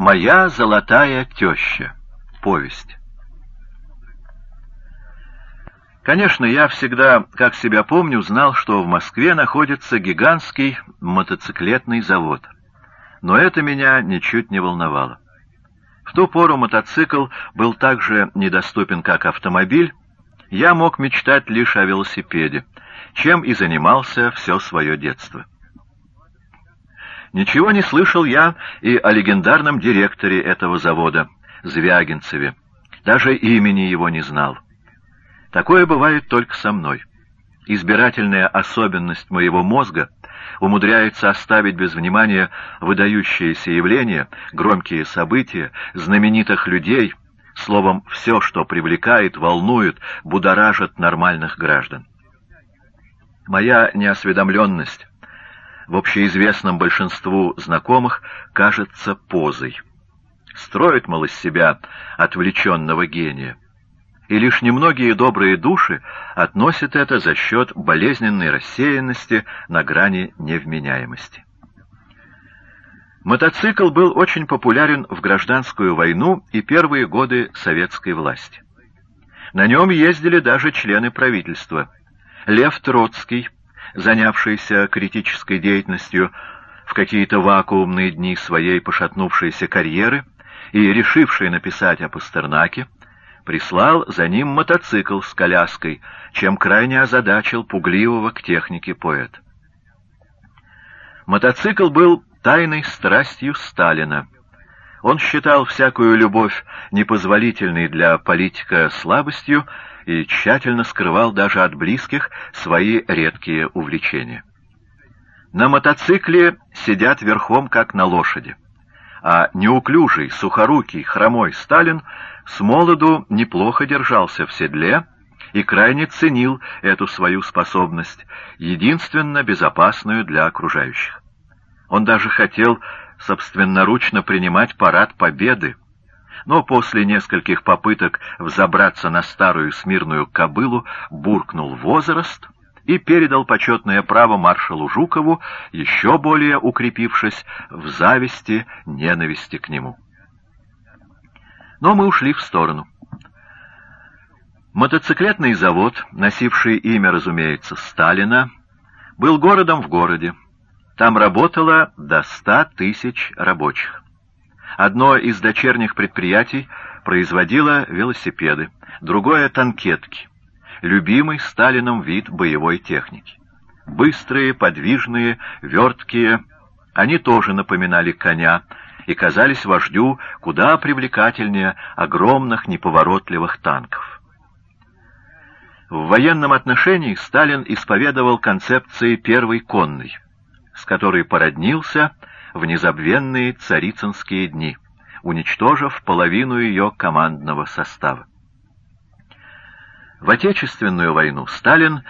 Моя золотая теща. Повесть. Конечно, я всегда, как себя помню, знал, что в Москве находится гигантский мотоциклетный завод. Но это меня ничуть не волновало. В ту пору мотоцикл был так же недоступен, как автомобиль, я мог мечтать лишь о велосипеде, чем и занимался все свое детство. Ничего не слышал я и о легендарном директоре этого завода, Звягинцеве. Даже имени его не знал. Такое бывает только со мной. Избирательная особенность моего мозга умудряется оставить без внимания выдающиеся явления, громкие события, знаменитых людей, словом, все, что привлекает, волнует, будоражит нормальных граждан. Моя неосведомленность в общеизвестном большинству знакомых кажется позой. Строит, мол, из себя отвлеченного гения. И лишь немногие добрые души относят это за счет болезненной рассеянности на грани невменяемости. Мотоцикл был очень популярен в гражданскую войну и первые годы советской власти. На нем ездили даже члены правительства. Лев Троцкий, занявшийся критической деятельностью в какие-то вакуумные дни своей пошатнувшейся карьеры и решивший написать о Пастернаке, прислал за ним мотоцикл с коляской, чем крайне озадачил пугливого к технике поэта. Мотоцикл был тайной страстью Сталина. Он считал всякую любовь непозволительной для политика слабостью и тщательно скрывал даже от близких свои редкие увлечения. На мотоцикле сидят верхом, как на лошади, а неуклюжий, сухорукий, хромой Сталин с молоду неплохо держался в седле и крайне ценил эту свою способность, единственно безопасную для окружающих. Он даже хотел собственноручно принимать парад победы, но после нескольких попыток взобраться на старую смирную кобылу буркнул возраст и передал почетное право маршалу Жукову, еще более укрепившись в зависти, ненависти к нему. Но мы ушли в сторону. Мотоциклетный завод, носивший имя, разумеется, Сталина, был городом в городе. Там работало до ста тысяч рабочих. Одно из дочерних предприятий производило велосипеды, другое — танкетки, любимый Сталином вид боевой техники. Быстрые, подвижные, верткие, они тоже напоминали коня и казались вождю куда привлекательнее огромных неповоротливых танков. В военном отношении Сталин исповедовал концепции первой конной, с которой породнился в незабвенные царицынские дни, уничтожив половину ее командного состава. В Отечественную войну Сталин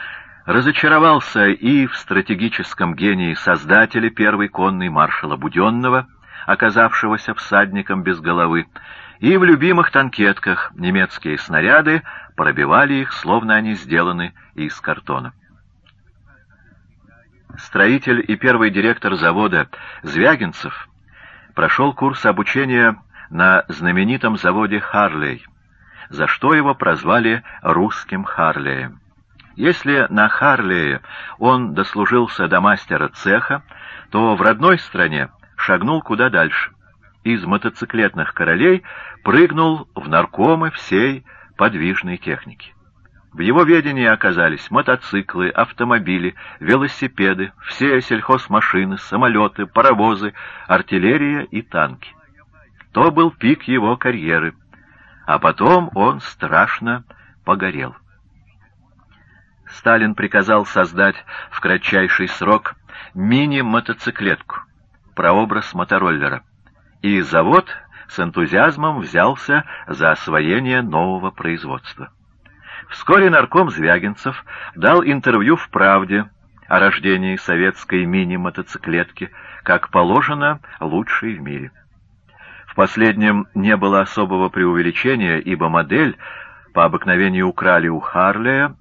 разочаровался и в стратегическом гении создателя первой конной маршала Буденного, оказавшегося всадником без головы, и в любимых танкетках немецкие снаряды пробивали их, словно они сделаны из картона. Строитель и первый директор завода Звягинцев прошел курс обучения на знаменитом заводе «Харлей», за что его прозвали «русским Харлеем». Если на Харлее он дослужился до мастера цеха, то в родной стране шагнул куда дальше. Из мотоциклетных королей прыгнул в наркомы всей подвижной техники. В его ведении оказались мотоциклы, автомобили, велосипеды, все сельхозмашины, самолеты, паровозы, артиллерия и танки. То был пик его карьеры, а потом он страшно погорел. Сталин приказал создать в кратчайший срок мини-мотоциклетку, прообраз мотороллера, и завод с энтузиазмом взялся за освоение нового производства. Вскоре нарком Звягинцев дал интервью в «Правде» о рождении советской мини-мотоциклетки, как положено, лучшей в мире. В последнем не было особого преувеличения, ибо модель по обыкновению украли у Харлея,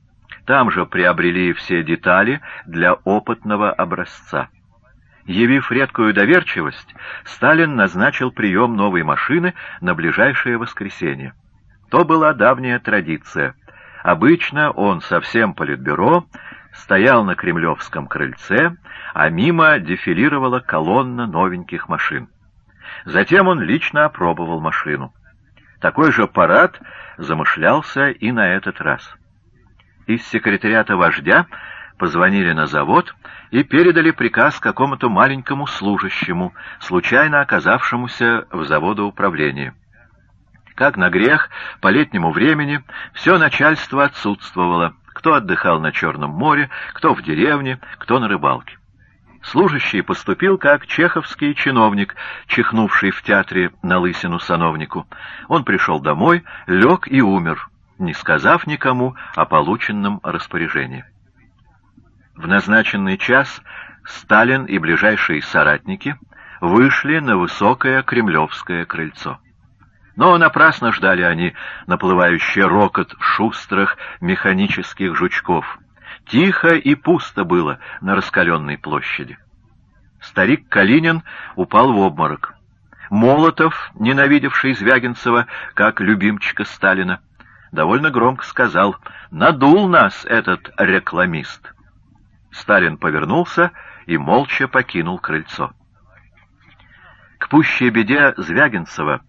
там же приобрели все детали для опытного образца. Явив редкую доверчивость, Сталин назначил прием новой машины на ближайшее воскресенье. То была давняя традиция. Обычно он со всем политбюро стоял на кремлевском крыльце, а мимо дефилировала колонна новеньких машин. Затем он лично опробовал машину. Такой же парад замышлялся и на этот раз. Из секретариата вождя позвонили на завод и передали приказ какому-то маленькому служащему, случайно оказавшемуся в заводоуправлении. Как на грех, по летнему времени все начальство отсутствовало, кто отдыхал на Черном море, кто в деревне, кто на рыбалке. Служащий поступил как чеховский чиновник, чихнувший в театре на лысину сановнику. Он пришел домой, лег и умер, не сказав никому о полученном распоряжении. В назначенный час Сталин и ближайшие соратники вышли на высокое кремлевское крыльцо. Но напрасно ждали они наплывающий рокот шустрых механических жучков. Тихо и пусто было на раскаленной площади. Старик Калинин упал в обморок. Молотов, ненавидевший Звягинцева, как любимчика Сталина, довольно громко сказал «Надул нас этот рекламист». Сталин повернулся и молча покинул крыльцо. К пущей беде Звягинцева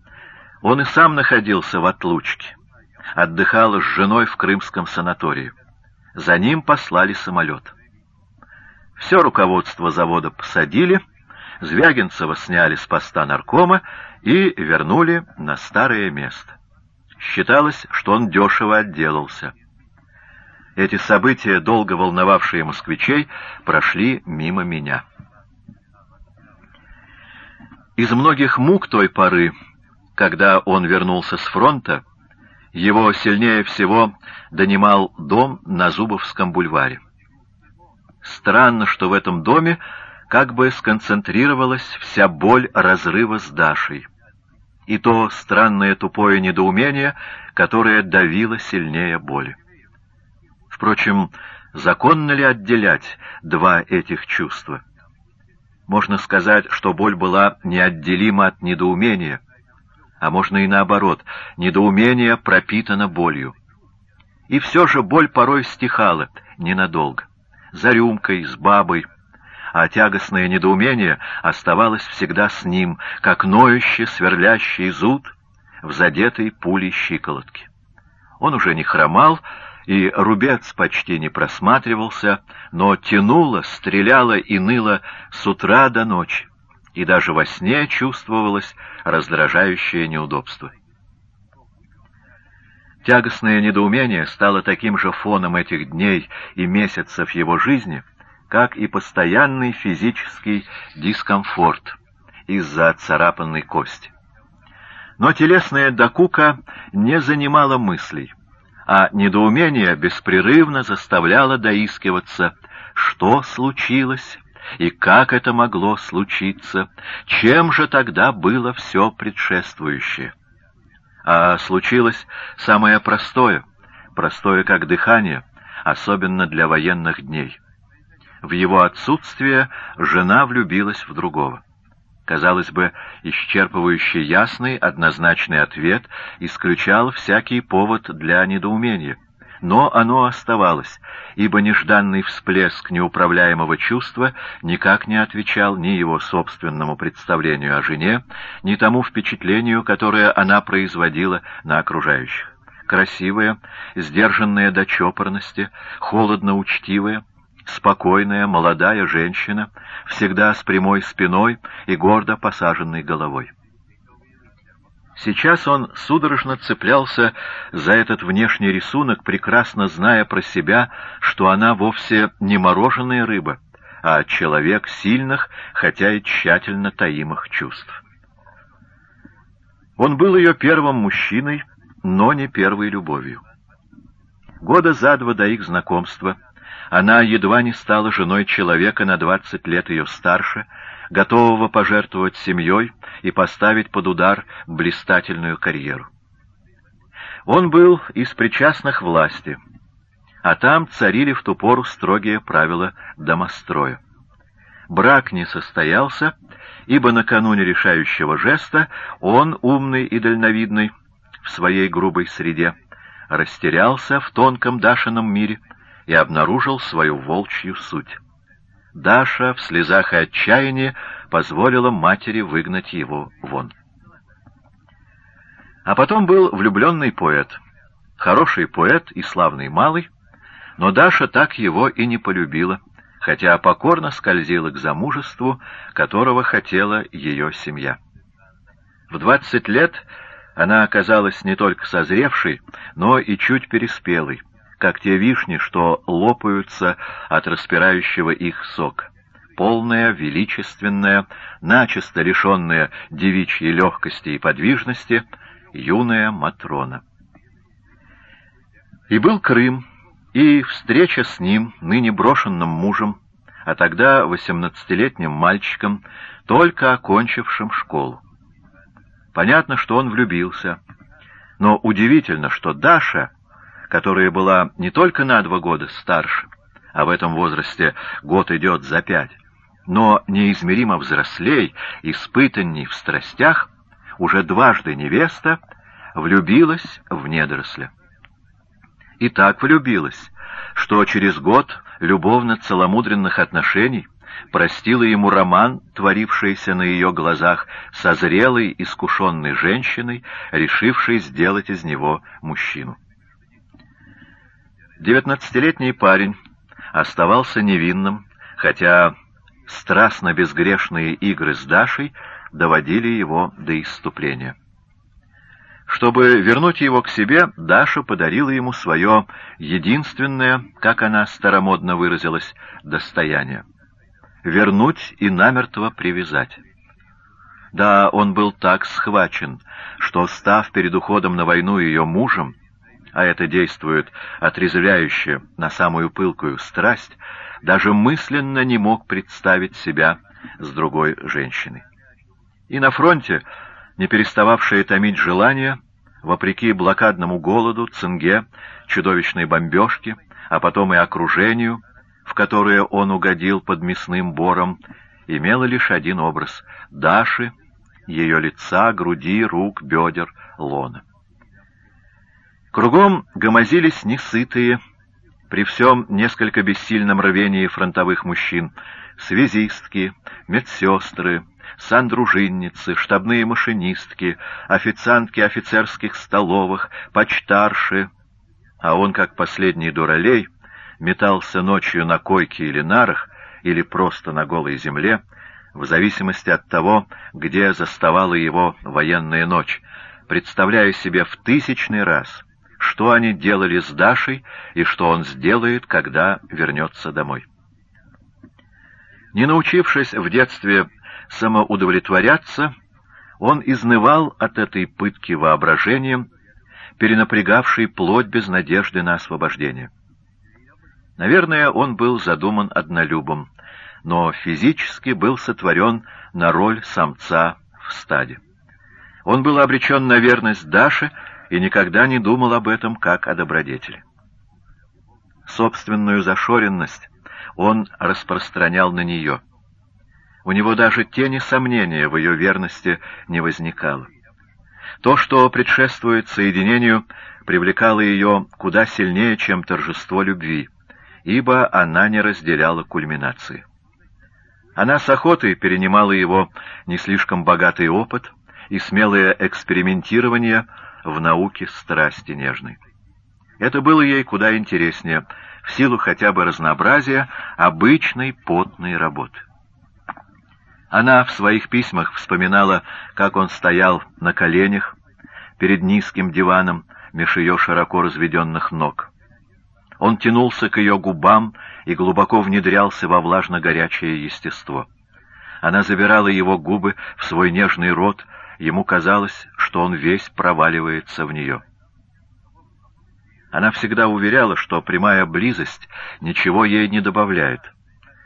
он и сам находился в отлучке, отдыхал с женой в крымском санатории. За ним послали самолет. Все руководство завода посадили, Звягинцева сняли с поста наркома и вернули на старое место. Считалось, что он дешево отделался. Эти события, долго волновавшие москвичей, прошли мимо меня. Из многих мук той поры, когда он вернулся с фронта, его сильнее всего донимал дом на Зубовском бульваре. Странно, что в этом доме как бы сконцентрировалась вся боль разрыва с Дашей. И то странное тупое недоумение, которое давило сильнее боли. Впрочем, законно ли отделять два этих чувства? Можно сказать, что боль была неотделима от недоумения, а можно и наоборот, недоумение пропитано болью. И все же боль порой стихала ненадолго, за рюмкой, с бабой, а тягостное недоумение оставалось всегда с ним, как ноющий, сверлящий зуд в задетой пулей щиколотки. Он уже не хромал, и рубец почти не просматривался, но тянуло, стреляло и ныло с утра до ночи, и даже во сне чувствовалось раздражающее неудобство. Тягостное недоумение стало таким же фоном этих дней и месяцев его жизни, как и постоянный физический дискомфорт из-за царапанной кости. Но телесная докука не занимала мыслей а недоумение беспрерывно заставляло доискиваться, что случилось и как это могло случиться, чем же тогда было все предшествующее. А случилось самое простое, простое как дыхание, особенно для военных дней. В его отсутствие жена влюбилась в другого. Казалось бы, исчерпывающий ясный, однозначный ответ исключал всякий повод для недоумения. Но оно оставалось, ибо нежданный всплеск неуправляемого чувства никак не отвечал ни его собственному представлению о жене, ни тому впечатлению, которое она производила на окружающих. Красивая, сдержанная до чопорности, холодно учтивая, спокойная, молодая женщина, всегда с прямой спиной и гордо посаженной головой. Сейчас он судорожно цеплялся за этот внешний рисунок, прекрасно зная про себя, что она вовсе не мороженая рыба, а человек сильных, хотя и тщательно таимых чувств. Он был ее первым мужчиной, но не первой любовью. Года за два до их знакомства — она едва не стала женой человека на двадцать лет ее старше, готового пожертвовать семьей и поставить под удар блистательную карьеру. Он был из причастных власти, а там царили в ту пору строгие правила домостроя. брак не состоялся, ибо накануне решающего жеста он, умный и дальновидный, в своей грубой среде, растерялся в тонком Дашином мире и обнаружил свою волчью суть. Даша в слезах и отчаянии позволила матери выгнать его вон. А потом был влюбленный поэт. Хороший поэт и славный малый, но Даша так его и не полюбила, хотя покорно скользила к замужеству, которого хотела ее семья. В двадцать лет она оказалась не только созревшей, но и чуть переспелой, как те вишни, что лопаются от распирающего их сока. Полная, величественная, начисто лишенная девичьей легкости и подвижности, юная Матрона. И был Крым, и встреча с ним, ныне брошенным мужем, а тогда восемнадцатилетним мальчиком, только окончившим школу. Понятно, что он влюбился, но удивительно, что Даша, которая была не только на два года старше, а в этом возрасте год идет за пять, но неизмеримо взрослей, испытанней в страстях, уже дважды невеста, влюбилась в недоросля и так влюбилась, что через год любовно-целомудренных отношений простила ему роман, творившийся на ее глазах со зрелой, искушенной женщиной, решившей сделать из него мужчину. Девятнадцатилетний парень оставался невинным, хотя страстно безгрешные игры с Дашей доводили его до исступления. Чтобы вернуть его к себе, Даша подарила ему свое единственное, как она старомодно выразилась, достояние. Вернуть и намертво привязать. Да, он был так схвачен, что, став перед уходом на войну ее мужем, а это действует отрезвляюще на самую пылкую страсть, даже мысленно не мог представить себя с другой женщиной. И на фронте не перестававшее томить желание, вопреки блокадному голоду, цинге, чудовищной бомбежке, а потом и окружению, в которое он угодил под мясным бором, имело лишь один образ — Даши, ее лица, груди, рук, бедер, лона. Кругом гомозились несытые, при всем несколько бессильном рвении фронтовых мужчин, связистки, медсестры, сандружинницы, штабные машинистки, официантки офицерских столовых, почтарши, а он, как последний дуралей, метался ночью на койке или нарах, или просто на голой земле, в зависимости от того, где заставала его военная ночь, представляя себе в тысячный раз, что они делали с Дашей и что он сделает, когда вернется домой. Не научившись в детстве самоудовлетворяться, он изнывал от этой пытки воображением, перенапрягавшей плоть без надежды на освобождение. Наверное, он был задуман однолюбом, но физически был сотворен на роль самца в стаде. Он был обречен на верность Даше и никогда не думал об этом как о добродетели. Собственную зашоренность он распространял на нее — у него даже тени сомнения в ее верности не возникало. То, что предшествует соединению, привлекало ее куда сильнее, чем торжество любви, ибо она не разделяла кульминации. Она с охотой перенимала его не слишком богатый опыт и смелое экспериментирование в науке страсти нежной. Это было ей куда интереснее, в силу хотя бы разнообразия обычной потной работы. Она в своих письмах вспоминала, как он стоял на коленях перед низким диваном меж ее широко разведенных ног. Он тянулся к ее губам и глубоко внедрялся во влажно-горячее естество. Она забирала его губы в свой нежный рот, ему казалось, что он весь проваливается в нее. Она всегда уверяла, что прямая близость ничего ей не добавляет —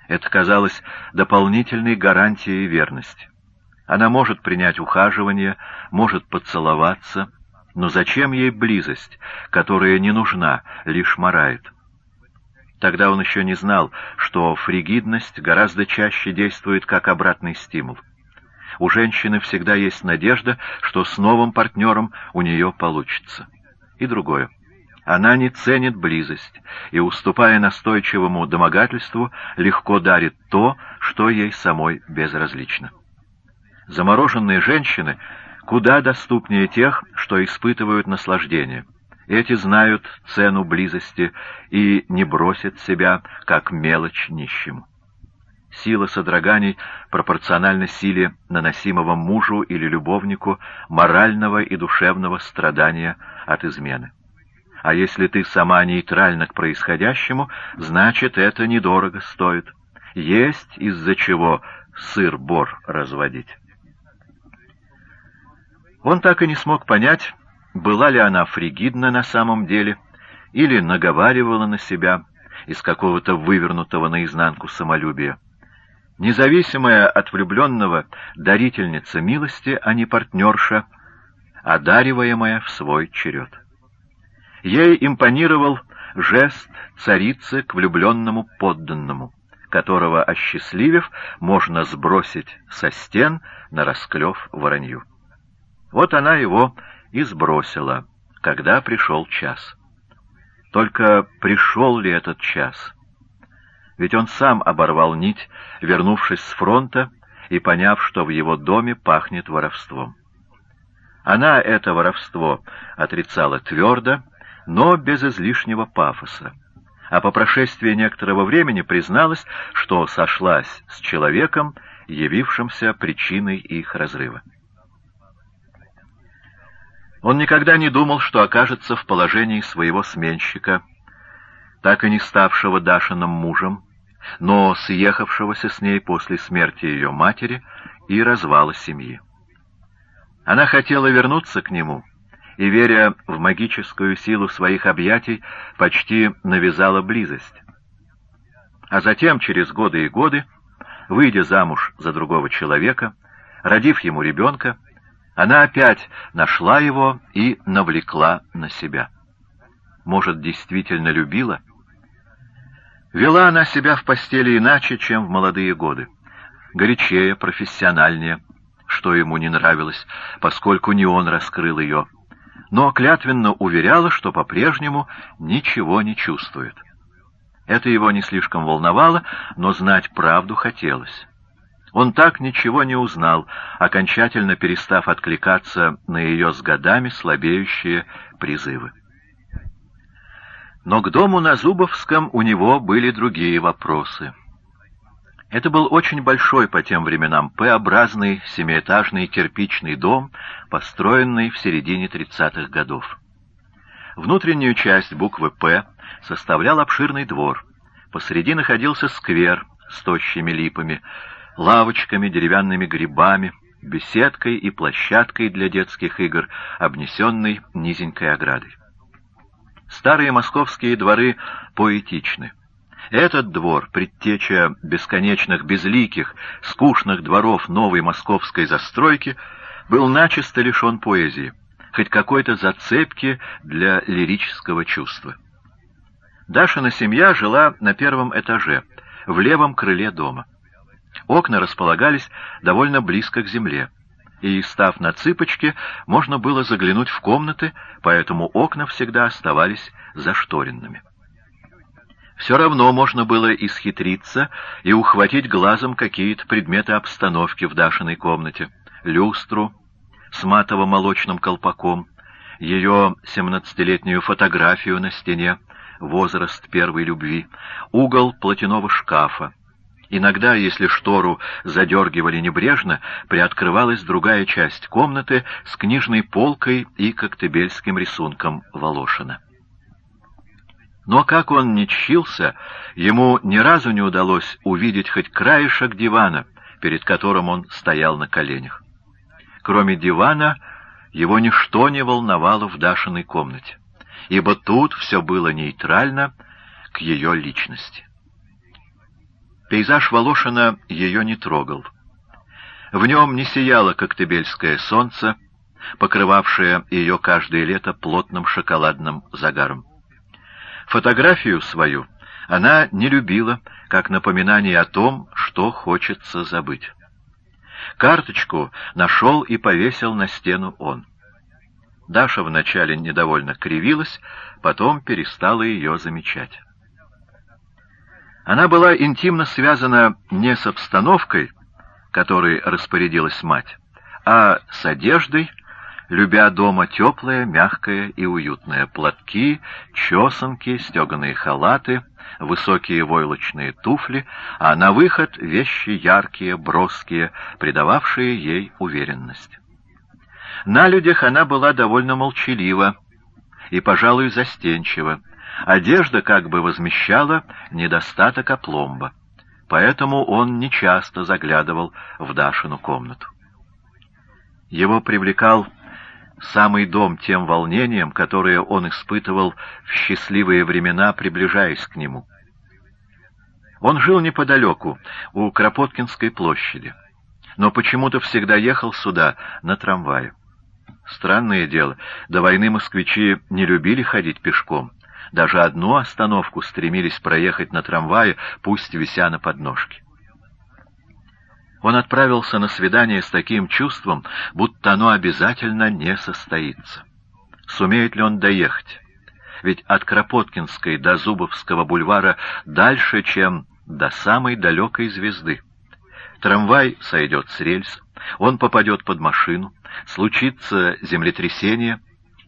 это казалось дополнительной гарантией верности. Она может принять ухаживание, может поцеловаться, но зачем ей близость, которая не нужна, лишь морает? Тогда он еще не знал, что фригидность гораздо чаще действует как обратный стимул. У женщины всегда есть надежда, что с новым партнером у нее получится. И другое. Она не ценит близость и, уступая настойчивому домогательству, легко дарит то, что ей самой безразлично. Замороженные женщины куда доступнее тех, что испытывают наслаждение. Эти знают цену близости и не бросят себя, как мелочь нищему. Сила содроганий пропорциональна силе наносимого мужу или любовнику морального и душевного страдания от измены. А если ты сама нейтральна к происходящему, значит, это недорого стоит. Есть из-за чего сыр-бор разводить. Он так и не смог понять, была ли она фригидна на самом деле, или наговаривала на себя из какого-то вывернутого наизнанку самолюбия. Независимая от влюбленного дарительница милости, а не партнерша, одариваемая в свой черед. Ей импонировал жест царицы к влюбленному подданному, которого, осчастливив, можно сбросить со стен на расклев воронью. Вот она его и сбросила, когда пришел час. Только пришел ли этот час? Ведь он сам оборвал нить, вернувшись с фронта и поняв, что в его доме пахнет воровством. Она это воровство отрицала твердо, но без излишнего пафоса, а по прошествии некоторого времени призналась, что сошлась с человеком, явившимся причиной их разрыва. Он никогда не думал, что окажется в положении своего сменщика, так и не ставшего Дашиным мужем, но съехавшегося с ней после смерти ее матери и развала семьи. Она хотела вернуться к нему, и, веря в магическую силу своих объятий, почти навязала близость. А затем, через годы и годы, выйдя замуж за другого человека, родив ему ребенка, она опять нашла его и навлекла на себя. Может, действительно любила? Вела она себя в постели иначе, чем в молодые годы. Горячее, профессиональнее, что ему не нравилось, поскольку не он раскрыл ее. Но клятвенно уверяла, что по-прежнему ничего не чувствует. Это его не слишком волновало, но знать правду хотелось. Он так ничего не узнал, окончательно перестав откликаться на ее с годами слабеющие призывы. Но к дому на Зубовском у него были другие вопросы. Это был очень большой по тем временам П-образный семиэтажный кирпичный дом, построенный в середине 30-х годов. Внутреннюю часть буквы «П» составлял обширный двор. Посреди находился сквер с тощими липами, лавочками, деревянными грибами, беседкой и площадкой для детских игр, обнесенной низенькой оградой. Старые московские дворы поэтичны. Этот двор, предтеча бесконечных безликих, скучных дворов новой московской застройки, был начисто лишен поэзии, хоть какой-то зацепки для лирического чувства. Дашина семья жила на первом этаже, в левом крыле дома. Окна располагались довольно близко к земле, и, став на цыпочки, можно было заглянуть в комнаты, поэтому окна всегда оставались зашторенными. Все равно можно было исхитриться и ухватить глазом какие-то предметы обстановки в Дашиной комнате. Люстру с матово-молочным колпаком, ее семнадцатилетнюю фотографию на стене, возраст первой любви, угол платяного шкафа, Иногда, если штору задергивали небрежно, приоткрывалась другая часть комнаты с книжной полкой и коктебельским рисунком Волошина. Но как он не чщился, ему ни разу не удалось увидеть хоть краешек дивана, перед которым он стоял на коленях. Кроме дивана, его ничто не волновало в Дашиной комнате, ибо тут все было нейтрально к ее личности. Пейзаж Волошина ее не трогал. В нем не сияло коктебельское солнце, покрывавшее ее каждое лето плотным шоколадным загаром. Фотографию свою она не любила, как напоминание о том, что хочется забыть. Карточку нашел и повесил на стену он. Даша вначале недовольно кривилась, потом перестала ее замечать. Она была интимно связана не с обстановкой, которой распорядилась мать, а с одеждой, любя дома теплое, мягкое и уютное, платки, чесанки, стеганые халаты, высокие войлочные туфли, а на выход вещи яркие, броские, придававшие ей уверенность. На людях она была довольно молчалива и, пожалуй, застенчива. Одежда как бы возмещала недостаток опломба, поэтому он нечасто заглядывал в Дашину комнату. Его привлекал самый дом тем волнением, которое он испытывал в счастливые времена, приближаясь к нему. Он жил неподалеку, у Кропоткинской площади, но почему-то всегда ехал сюда на трамвае. Странное дело, до войны москвичи не любили ходить пешком, даже одну остановку стремились проехать на трамвае, пусть вися на подножке. Он отправился на свидание с таким чувством, будто оно обязательно не состоится. Сумеет ли он доехать? Ведь от Кропоткинской до Зубовского бульвара дальше, чем до самой далекой звезды. Трамвай сойдет с рельс, он попадет под машину, случится землетрясение,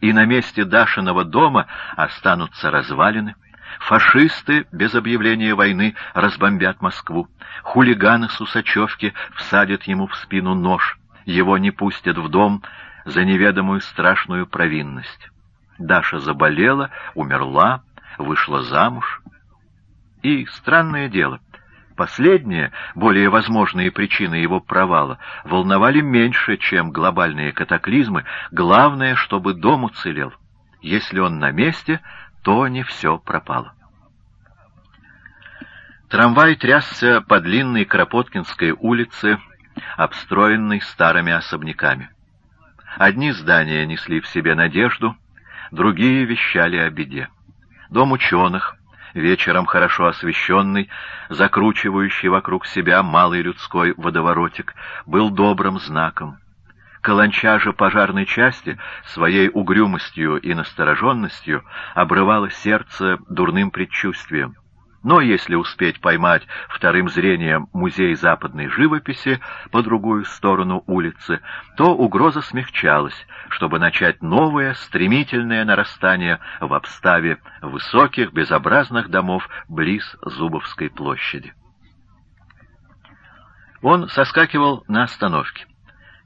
и на месте Дашиного дома останутся развалины. Фашисты без объявления войны разбомбят Москву. Хулиганы с Усачевки всадят ему в спину нож. Его не пустят в дом за неведомую страшную провинность. Даша заболела, умерла, вышла замуж. И, странное дело, последние, более возможные причины его провала, волновали меньше, чем глобальные катаклизмы. Главное, чтобы дом уцелел. Если он на месте, то не все пропало. Трамвай трясся по длинной Кропоткинской улице, обстроенной старыми особняками. Одни здания несли в себе надежду, другие вещали о беде. Дом ученых, вечером хорошо освещенный, закручивающий вокруг себя малый людской водоворотик, был добрым знаком. Каланча же пожарной части своей угрюмостью и настороженностью обрывала сердце дурным предчувствием. Но если успеть поймать вторым зрением музей западной живописи по другую сторону улицы, то угроза смягчалась, чтобы начать новое стремительное нарастание в обставе высоких безобразных домов близ Зубовской площади. Он соскакивал на остановке.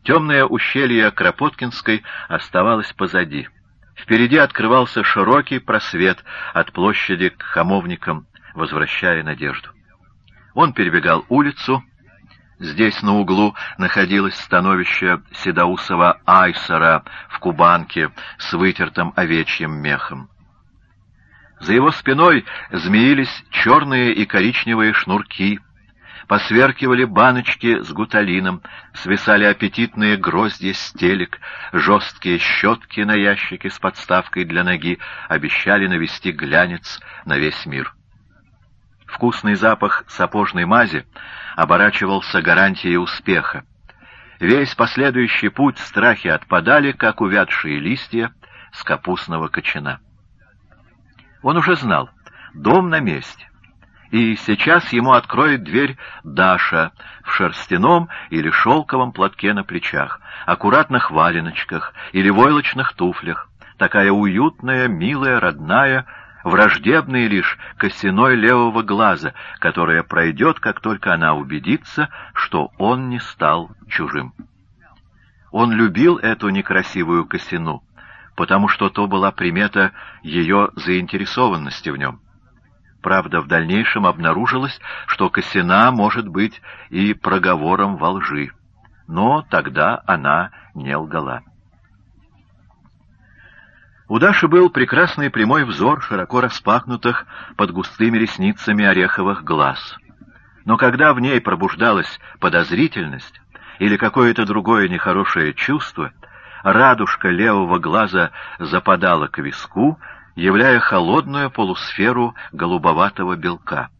Темное ущелье Кропоткинской оставалось позади. Впереди открывался широкий просвет от площади к хамовникам, возвращая надежду. Он перебегал улицу. Здесь на углу находилось становище Седоусова Айсера в Кубанке с вытертым овечьим мехом. За его спиной змеились черные и коричневые шнурки — Посверкивали баночки с гуталином, свисали аппетитные гроздья стелек, жесткие щетки на ящике с подставкой для ноги обещали навести глянец на весь мир. Вкусный запах сапожной мази оборачивался гарантией успеха. Весь последующий путь страхи отпадали, как увядшие листья с капустного кочана. Он уже знал, дом на месте и сейчас ему откроет дверь Даша в шерстяном или шелковом платке на плечах, аккуратных валеночках или войлочных туфлях, такая уютная, милая, родная, враждебная лишь косиной левого глаза, которая пройдет, как только она убедится, что он не стал чужим. Он любил эту некрасивую косину, потому что то была примета ее заинтересованности в нем. Правда, в дальнейшем обнаружилось, что Косина может быть и проговором во лжи. Но тогда она не лгала. У Даши был прекрасный прямой взор широко распахнутых под густыми ресницами ореховых глаз. Но когда в ней пробуждалась подозрительность или какое-то другое нехорошее чувство, радужка левого глаза западала к виску, являя холодную полусферу голубоватого белка.